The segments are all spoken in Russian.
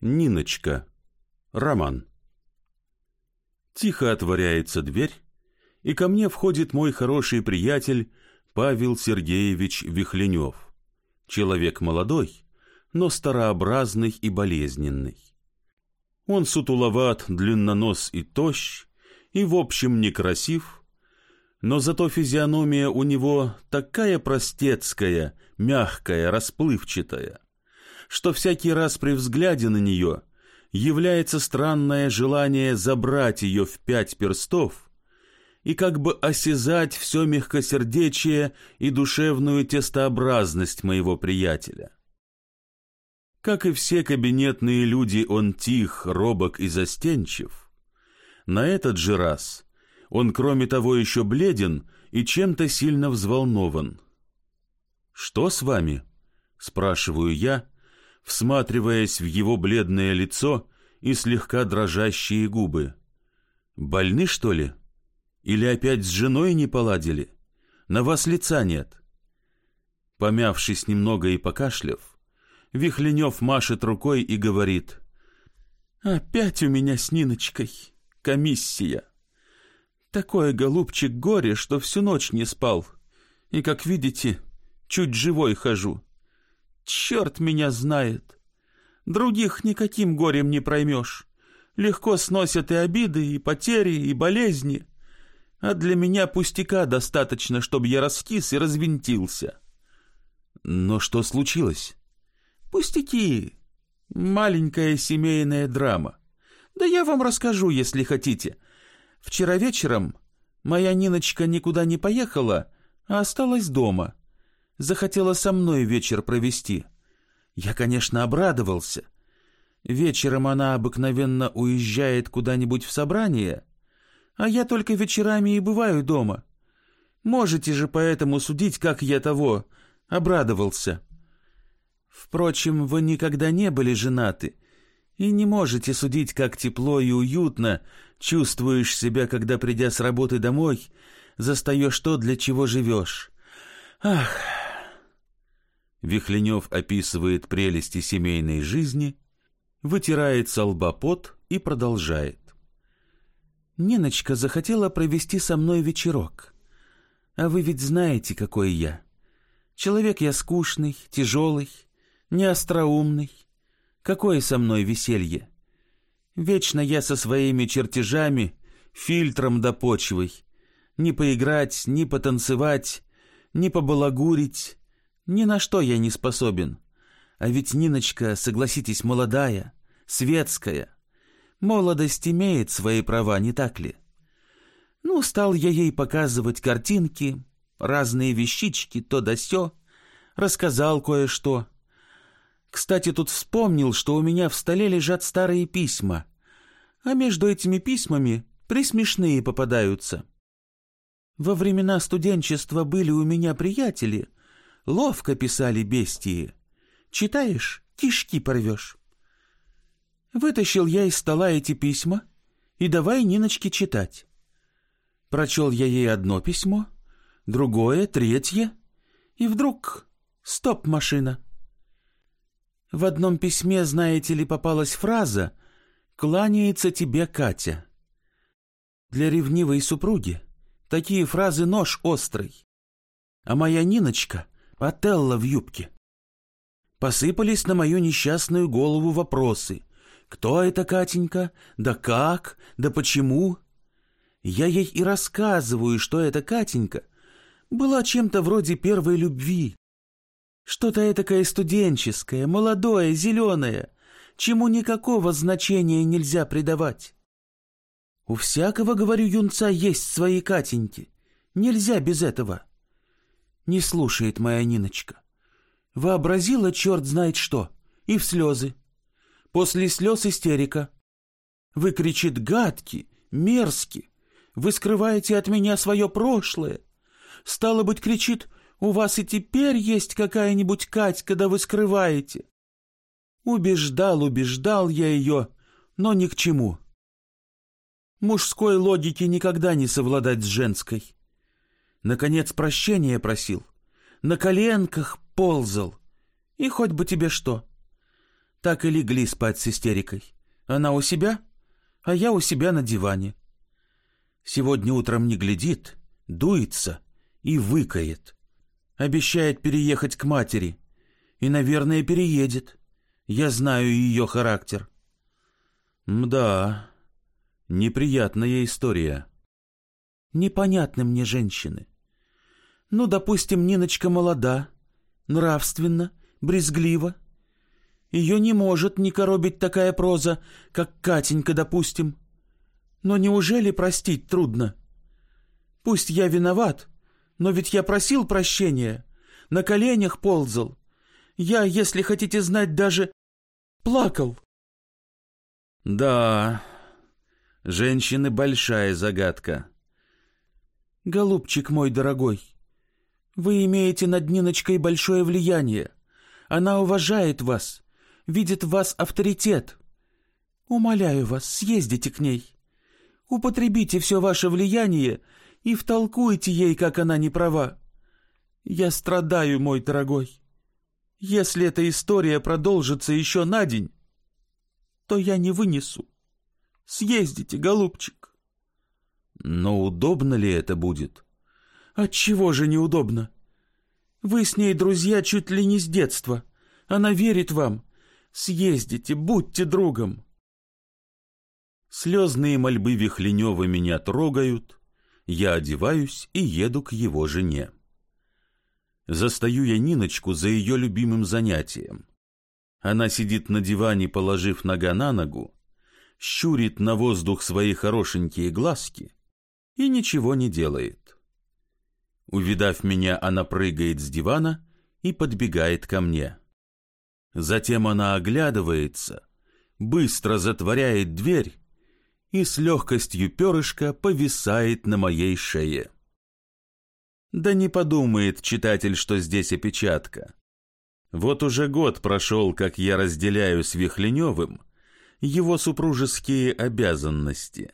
Ниночка. Роман. Тихо отворяется дверь, и ко мне входит мой хороший приятель Павел Сергеевич Вихленев. Человек молодой, но старообразный и болезненный. Он сутуловат, длиннонос и тощ, и в общем некрасив, но зато физиономия у него такая простецкая, мягкая, расплывчатая — что всякий раз при взгляде на нее является странное желание забрать ее в пять перстов и как бы осязать все мягкосердечие и душевную тестообразность моего приятеля. Как и все кабинетные люди, он тих, робок и застенчив. На этот же раз он, кроме того, еще бледен и чем-то сильно взволнован. «Что с вами?» — спрашиваю я, всматриваясь в его бледное лицо и слегка дрожащие губы. «Больны, что ли? Или опять с женой не поладили? На вас лица нет?» Помявшись немного и покашляв, Вихленев машет рукой и говорит, «Опять у меня с Ниночкой комиссия. Такое, голубчик, горе, что всю ночь не спал, и, как видите, чуть живой хожу. Черт меня знает. Других никаким горем не проймешь. Легко сносят и обиды, и потери, и болезни. А для меня пустяка достаточно, чтобы я раскис и развинтился. Но что случилось? Пустяки. Маленькая семейная драма. Да я вам расскажу, если хотите. Вчера вечером моя Ниночка никуда не поехала, а осталась дома захотела со мной вечер провести. Я, конечно, обрадовался. Вечером она обыкновенно уезжает куда-нибудь в собрание, а я только вечерами и бываю дома. Можете же поэтому судить, как я того обрадовался. Впрочем, вы никогда не были женаты и не можете судить, как тепло и уютно чувствуешь себя, когда, придя с работы домой, застаешь то, для чего живешь. Ах, Вихленев описывает прелести семейной жизни, вытирает со и продолжает. «Ниночка захотела провести со мной вечерок. А вы ведь знаете, какой я. Человек я скучный, тяжелый, неостроумный. Какое со мной веселье? Вечно я со своими чертежами, фильтром да почвой. Ни поиграть, ни потанцевать, ни побалагурить, ни на что я не способен. А ведь Ниночка, согласитесь, молодая, светская. Молодость имеет свои права, не так ли? Ну, стал я ей показывать картинки, разные вещички, то да сё, рассказал кое-что. Кстати, тут вспомнил, что у меня в столе лежат старые письма, а между этими письмами присмешные попадаются. Во времена студенчества были у меня приятели — Ловко писали бестии. Читаешь, кишки порвешь. Вытащил я из стола эти письма и давай Ниночке читать. Прочел я ей одно письмо, другое, третье, и вдруг стоп-машина. В одном письме, знаете ли, попалась фраза «Кланяется тебе Катя». Для ревнивой супруги такие фразы нож острый. А моя Ниночка — Отелло в юбке. Посыпались на мою несчастную голову вопросы. Кто это Катенька? Да как? Да почему? Я ей и рассказываю, что эта Катенька была чем-то вроде первой любви. Что-то этакое студенческое, молодое, зеленое, чему никакого значения нельзя придавать. У всякого, говорю, юнца есть свои Катеньки. Нельзя без этого. Не слушает моя Ниночка. Вообразила черт знает что. И в слезы. После слез истерика. Вы, кричит, гадки, мерзки. Вы скрываете от меня свое прошлое. Стало быть, кричит, у вас и теперь есть какая-нибудь Катька, да вы скрываете. Убеждал, убеждал я ее, но ни к чему. Мужской логике никогда не совладать с женской. Наконец прощения просил, на коленках ползал. И хоть бы тебе что. Так и легли спать с истерикой. Она у себя, а я у себя на диване. Сегодня утром не глядит, дуется и выкает. Обещает переехать к матери. И, наверное, переедет. Я знаю ее характер. Мда, неприятная история. Непонятны мне женщины. Ну, допустим, Ниночка молода, нравственна, брезглива. Ее не может не коробить такая проза, как Катенька, допустим. Но неужели простить трудно? Пусть я виноват, но ведь я просил прощения, на коленях ползал. Я, если хотите знать, даже плакал. Да, женщины большая загадка. Голубчик мой дорогой, вы имеете над Ниночкой большое влияние. Она уважает вас, видит в вас авторитет. Умоляю вас, съездите к ней. Употребите все ваше влияние и втолкуйте ей, как она не права. Я страдаю, мой дорогой. Если эта история продолжится еще на день, то я не вынесу. Съездите, голубчик. Но удобно ли это будет? Отчего же неудобно? Вы с ней друзья чуть ли не с детства. Она верит вам. Съездите, будьте другом. Слезные мольбы Вихленева меня трогают. Я одеваюсь и еду к его жене. Застаю я Ниночку за ее любимым занятием. Она сидит на диване, положив нога на ногу, щурит на воздух свои хорошенькие глазки и ничего не делает. Увидав меня, она прыгает с дивана и подбегает ко мне. Затем она оглядывается, быстро затворяет дверь и с легкостью перышка повисает на моей шее. Да не подумает читатель, что здесь опечатка. Вот уже год прошел, как я разделяю с Вихленевым его супружеские обязанности.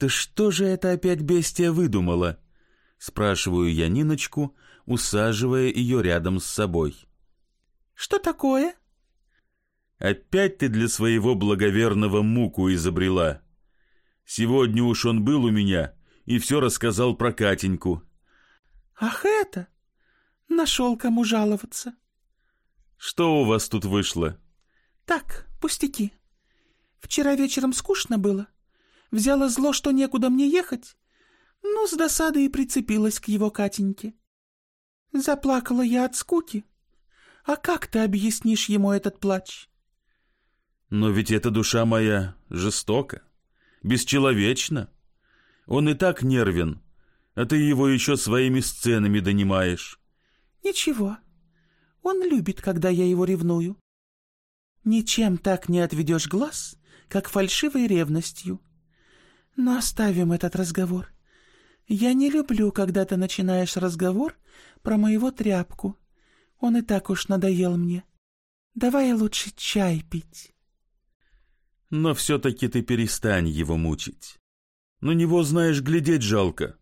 «Ты что же это опять бестия выдумала?» — спрашиваю я Ниночку, усаживая ее рядом с собой. «Что такое?» «Опять ты для своего благоверного муку изобрела. Сегодня уж он был у меня, и все рассказал про Катеньку. «Ах это! Нашел кому жаловаться!» «Что у вас тут вышло?» «Так, пустяки. Вчера вечером скучно было. Взяла зло, что некуда мне ехать. Ну, с досадой и прицепилась к его Катеньке. Заплакала я от скуки. А как ты объяснишь ему этот плач?» «Но ведь эта душа моя жестока, бесчеловечна». Он и так нервен, а ты его еще своими сценами донимаешь. Ничего, он любит, когда я его ревную. Ничем так не отведешь глаз, как фальшивой ревностью. Но оставим этот разговор. Я не люблю, когда ты начинаешь разговор про моего тряпку. Он и так уж надоел мне. Давай лучше чай пить. Но все-таки ты перестань его мучить. На него, знаешь, глядеть жалко.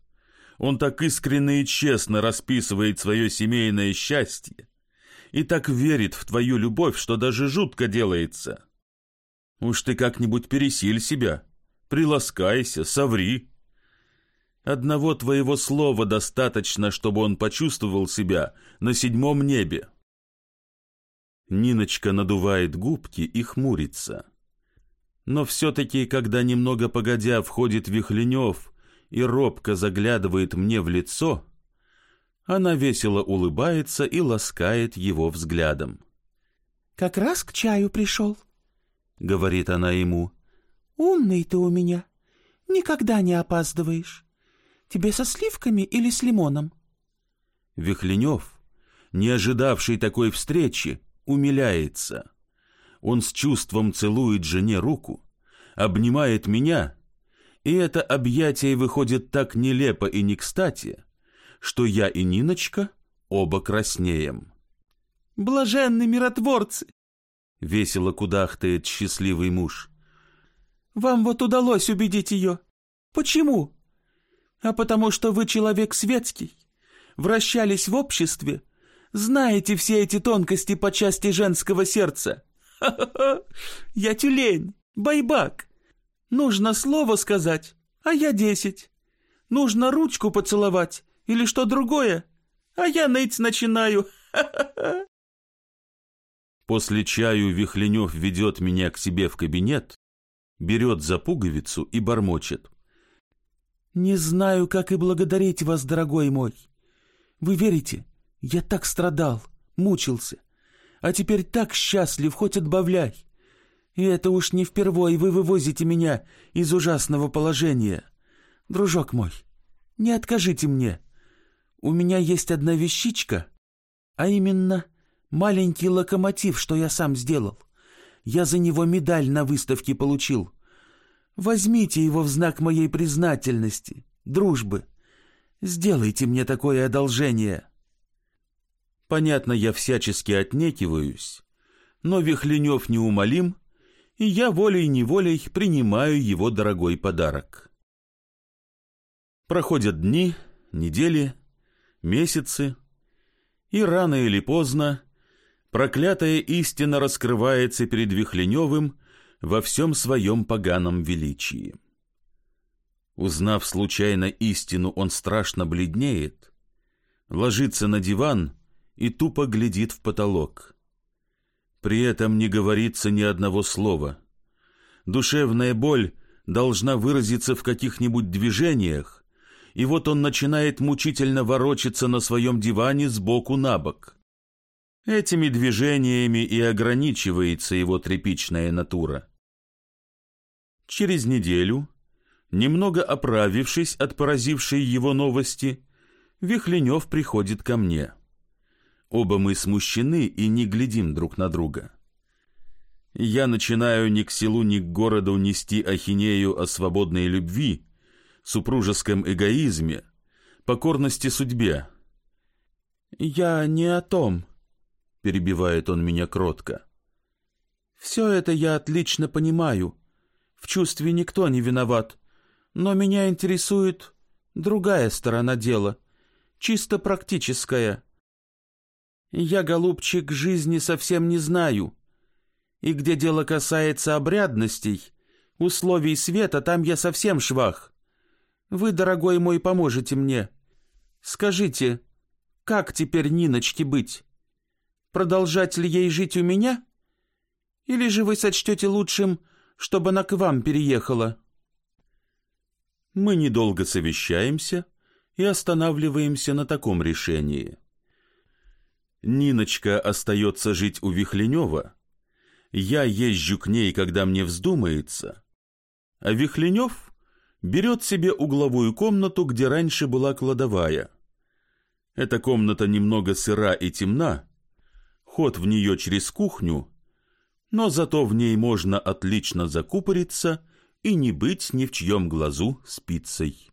Он так искренне и честно расписывает свое семейное счастье и так верит в твою любовь, что даже жутко делается. Уж ты как-нибудь пересиль себя, приласкайся, соври. Одного твоего слова достаточно, чтобы он почувствовал себя на седьмом небе. Ниночка надувает губки и хмурится. Но все-таки, когда немного погодя входит Вихленев и робко заглядывает мне в лицо, она весело улыбается и ласкает его взглядом. «Как раз к чаю пришел», — говорит она ему. «Умный ты у меня, никогда не опаздываешь. Тебе со сливками или с лимоном?» Вихленев, не ожидавший такой встречи, умиляется. Он с чувством целует жене руку, обнимает меня, и это объятие выходит так нелепо и не кстати, что я и Ниночка оба краснеем. «Блаженны миротворцы!» — весело кудахтает счастливый муж. «Вам вот удалось убедить ее. Почему? А потому что вы человек светский, вращались в обществе, знаете все эти тонкости по части женского сердца. Ха-ха-ха! Я тюлень, байбак. Нужно слово сказать, а я десять. Нужно ручку поцеловать или что другое, а я ныть начинаю. Ха-ха-ха! После чаю Вихленев ведет меня к себе в кабинет, берет за пуговицу и бормочет. «Не знаю, как и благодарить вас, дорогой мой. Вы верите, я так страдал, мучился, а теперь так счастлив, хоть отбавляй. И это уж не впервой вы вывозите меня из ужасного положения. Дружок мой, не откажите мне. У меня есть одна вещичка, а именно маленький локомотив, что я сам сделал. Я за него медаль на выставке получил. Возьмите его в знак моей признательности, дружбы. Сделайте мне такое одолжение. Понятно, я всячески отнекиваюсь, но Вихленев неумолим, и я волей-неволей принимаю его дорогой подарок. Проходят дни, недели, месяцы, и рано или поздно проклятая истина раскрывается перед Вихленевым во всем своем поганом величии. Узнав случайно истину, он страшно бледнеет, ложится на диван и тупо глядит в потолок. При этом не говорится ни одного слова. Душевная боль должна выразиться в каких-нибудь движениях, и вот он начинает мучительно ворочаться на своем диване сбоку на бок. Этими движениями и ограничивается его тряпичная натура. Через неделю, немного оправившись от поразившей его новости, Вихленев приходит ко мне. Оба мы смущены и не глядим друг на друга. Я начинаю ни к селу, ни к городу нести ахинею о свободной любви, супружеском эгоизме, покорности судьбе. «Я не о том», — перебивает он меня кротко. «Все это я отлично понимаю. В чувстве никто не виноват. Но меня интересует другая сторона дела, чисто практическая». Я, голубчик, жизни совсем не знаю. И где дело касается обрядностей, условий света, там я совсем швах. Вы, дорогой мой, поможете мне. Скажите, как теперь Ниночке быть? Продолжать ли ей жить у меня? Или же вы сочтете лучшим, чтобы она к вам переехала?» Мы недолго совещаемся и останавливаемся на таком решении – Ниночка остается жить у Вихленева, я езжу к ней, когда мне вздумается, а Вихленев берет себе угловую комнату, где раньше была кладовая. Эта комната немного сыра и темна, ход в нее через кухню, но зато в ней можно отлично закупориться и не быть ни в чьем глазу спицей.